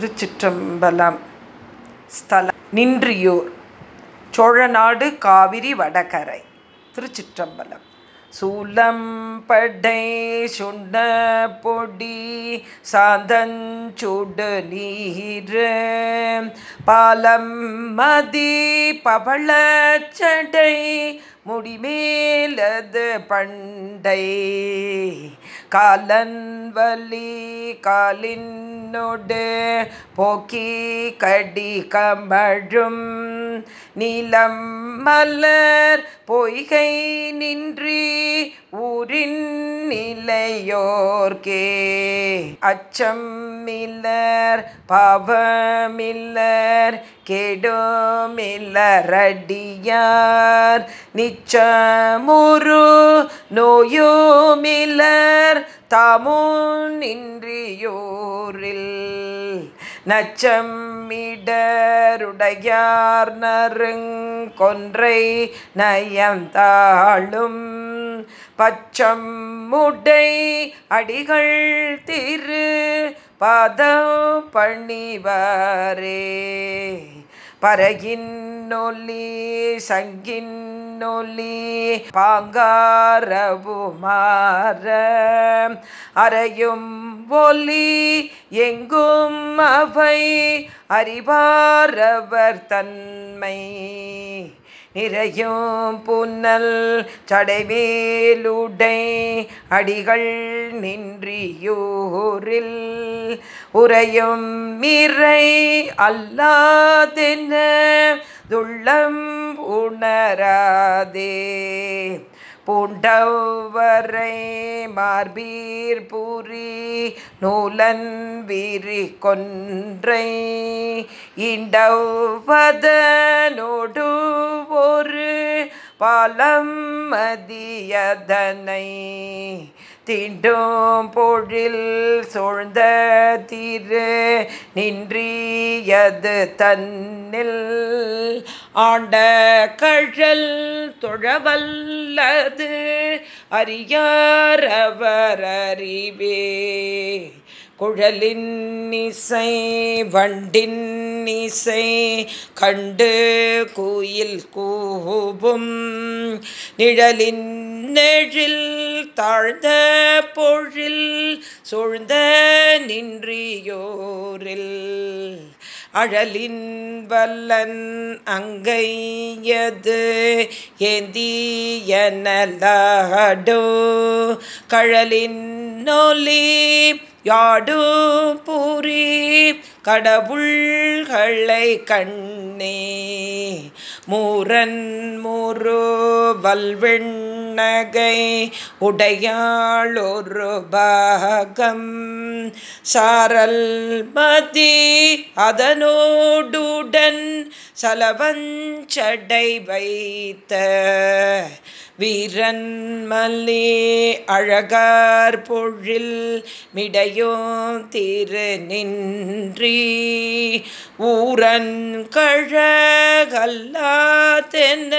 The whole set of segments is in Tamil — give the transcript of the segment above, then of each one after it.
திருச்சிற்றம்பலம். ஸ்தலம் நின்றியூர். சோழநாடு காவிரி வடகரை. திருச்சிற்றம்பலம். சூலம்படை சுண்ண பொடி சாந்தஞ்சுடு நீர். பாலம் மதி பவளச்சடை முடிமேலது பண்டை. காலன் வலி காலின் காலினொடு போக்கி கடி கமழும் நிலம் மலர் பொய்கை நின்றி ஊரின் நிலையோர்க்கே. அச்சம் மில்லர் பாவமில்லர் கெடுமில்லரடியார் நிச்சமுரு நோயுமில்லர் தாமுன்றியோரில் நச்சமிடருடையார் நருங்கொன்றை நயந்தாளும் பச்சம் முடை அடிகள் திரு பதம் பணிவரே. பரகின்னொல்லி சங்கின்னொல்லி பாங்காரபுமார அறையும் ஒல்லி எங்கும் அவை அறிவாரவர் தன் தன்மை நிறையும் புன்னல் சடைவேலுடை அடிகள் நின்றியூரில். உறையும் மிரை அல்லாதென்ன துள்ளம் உணராதே. பூண்டவரை மார்பீர் பூரி நூலன் விரி கொன்றை இண்டவதனோடு ஒரு பாலம் மதியதனை தீண்டும் பொழில் சூழ்ந்த திரு நின்றியது தன்னில். ஆண்ட கழல் தொழவல்லது அறியாரவர் அறிவே. குழலின் இசை வண்டின் இசை கண்டு குயில் கூபும் நிழலின் நெழில் தாழ்ந்த பொழில் சூழ்ந்த நின்றியோரில். அழலின் வல்லன் அங்கையது ஏந்தியனலாடோ. கழலின் நொலி யாடு பூரி கடவுள்களை கண்ணே. மூரன் மூரு வல்வெண் புன்னகை உடையாளொரு பாகம். சாரல் மதி அதனோடுடன் சலவஞ்சடை வைத்த வீரன் மல்லி அழகார் பொழில் மிடையோ திரு நின்றி. ஊரன் கழகல்லாதென்ன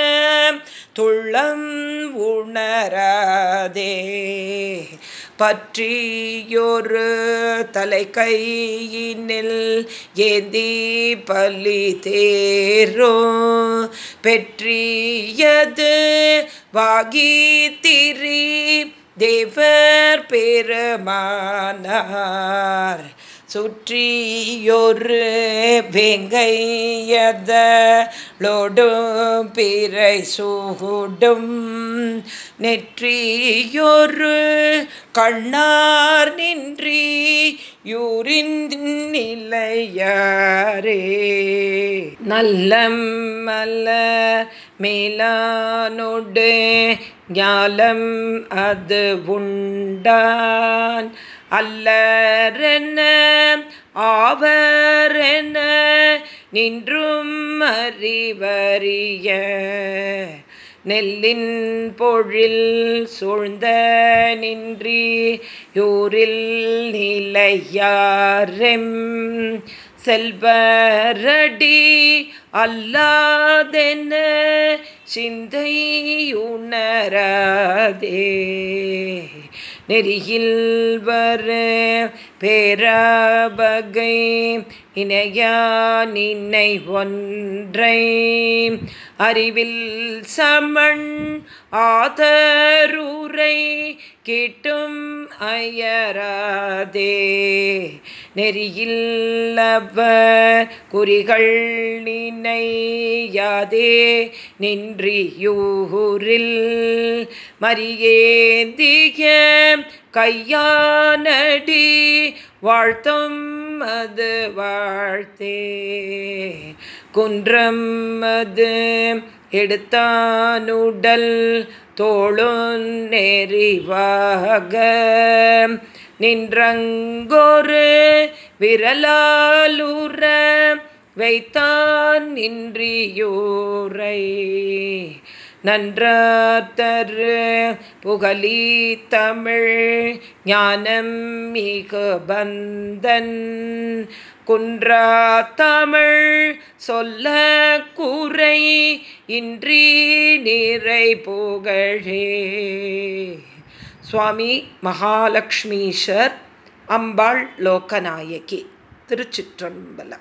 துள்ளம் உணராதே. பற்றியொரு தலை கையினில் ஏந்தி பலி தேரோ. பெற்றியது வாகி திரி தேவர் பெருமானார். சுற்றியொரு வெங்கையதளோடும் பிறை சூடும் நெற்றியொரு கண்ணார் நின்றி யூரின் நிலையாரே. நல்லம் அல்ல மேலானொடு ஞாலம் அது உண்டான். அல்லரென ஆவரென நின்றும் அறிவறிய. நெல்லின் பொழில் சூழ்ந்த நின்றி யூரில் நிலையாரெம். செல்வரடி அல்லாதென்ன? சிந்தையுணராதே நெறியில் வர பேராபகை இணையா நின்னை ஒன்றை. அறிவில் சமண் ஆதரூரை கிட்டும் அயராதே நெறியில்லவர் குறிகள் நினையாதே. நின்றியூரில் மரியேந்திய கையானடி வாழ்த்தும் மது வாழ்த்தே. குன்றம் அது எடுத்தானுடல் தோளும் நெறிவாக. நின்றங்கொரு விரலாலுற வைத்தான் நின்றியூரை. நன்றாத்தரு புகழி தமிழ் ஞானம் மிகு பந்தன். குன்றா தமிழ் சொல்ல கூரை இன்றி நிறை புகழே. சுவாமி மகாலட்சுமீஷர் அம்பாள் லோகநாயகி திருச்சிற்றம்பலம்.